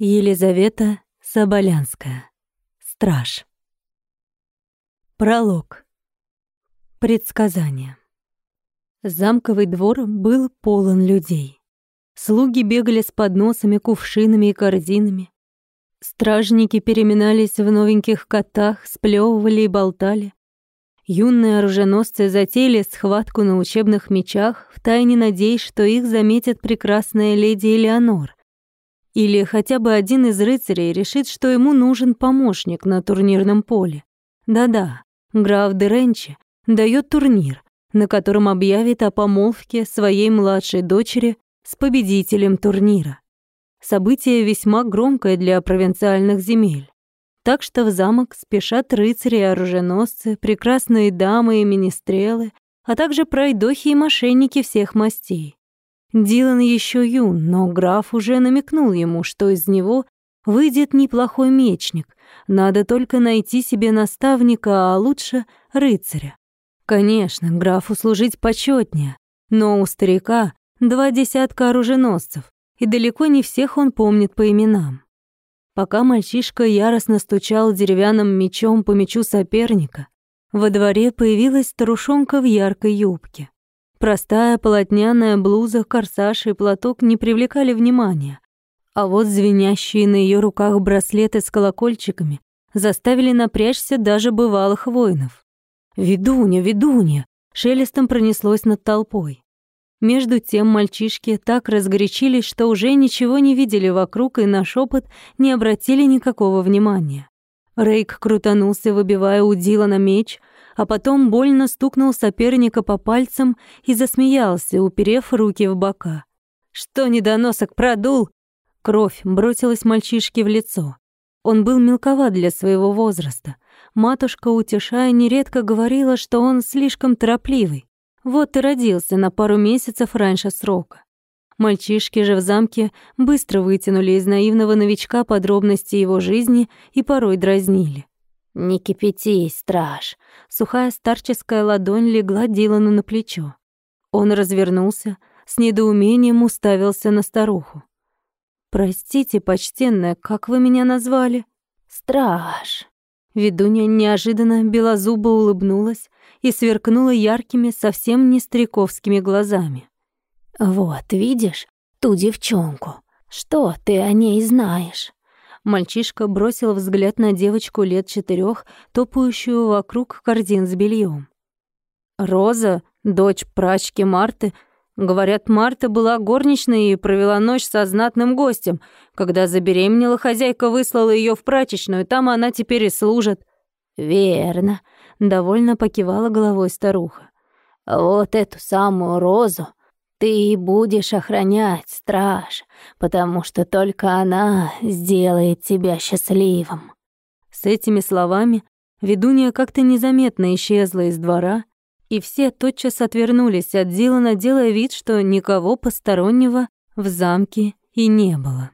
Елизавета Соболянская. Страж. Пролог. Предсказание. Замковый двор был полон людей. Слуги бегали с подносами, кувшинами и корзинами. Стражники переминались в новеньких котах, сплевывали и болтали. Юные оруженосцы затеяли схватку на учебных мечах, втайне надеясь, что их заметит прекрасная леди Элеонор. Или хотя бы один из рыцарей решит, что ему нужен помощник на турнирном поле. Да-да, граф де Ренчи даёт турнир, на котором объявит о помолвке своей младшей дочери с победителем турнира. Событие весьма громкое для провинциальных земель. Так что в замок спешат рыцари и оруженосцы, прекрасные дамы и министрелы, а также пройдохи и мошенники всех мастей. Дилан еще юн, но граф уже намекнул ему, что из него выйдет неплохой мечник. Надо только найти себе наставника, а лучше рыцаря. Конечно, графу служить почетнее, но у старика два десятка оруженосцев, и далеко не всех он помнит по именам. Пока мальчишка яростно стучал деревянным мечом по мечу соперника, во дворе появилась старушонка в яркой юбке. Простая полотняная блуза, корсаж и платок не привлекали внимания, а вот звенящие на ее руках браслеты с колокольчиками заставили напрячься даже бывалых воинов. «Ведунья, ведунья!» шелестом пронеслось над толпой. Между тем мальчишки так разгорячились, что уже ничего не видели вокруг и на шепот не обратили никакого внимания. Рейк крутанулся, выбивая у Дилана меч, а потом больно стукнул соперника по пальцам и засмеялся, уперев руки в бока. «Что недоносок продул?» Кровь бросилась мальчишке в лицо. Он был мелковат для своего возраста. Матушка, утешая, нередко говорила, что он слишком торопливый. Вот и родился на пару месяцев раньше срока. Мальчишки же в замке быстро вытянули из наивного новичка подробности его жизни и порой дразнили. «Не кипятись, страж!» Сухая старческая ладонь легла Дилану на плечо. Он развернулся, с недоумением уставился на старуху. «Простите, почтенная, как вы меня назвали?» «Страж!» Ведунья неожиданно белозубо улыбнулась и сверкнула яркими, совсем не стариковскими глазами. «Вот, видишь, ту девчонку. Что ты о ней знаешь?» Мальчишка бросил взгляд на девочку лет четырех, топающую вокруг корзин с бельем. «Роза, дочь прачки Марты, Говорят, Марта была горничной и провела ночь со знатным гостем. Когда забеременела, хозяйка выслала ее в прачечную, там она теперь и служит. Верно, довольно покивала головой старуха. Вот эту самую розу ты будешь охранять, страж, потому что только она сделает тебя счастливым». С этими словами ведунья как-то незаметно исчезла из двора, и все тотчас отвернулись от Дилана, делая вид, что никого постороннего в замке и не было.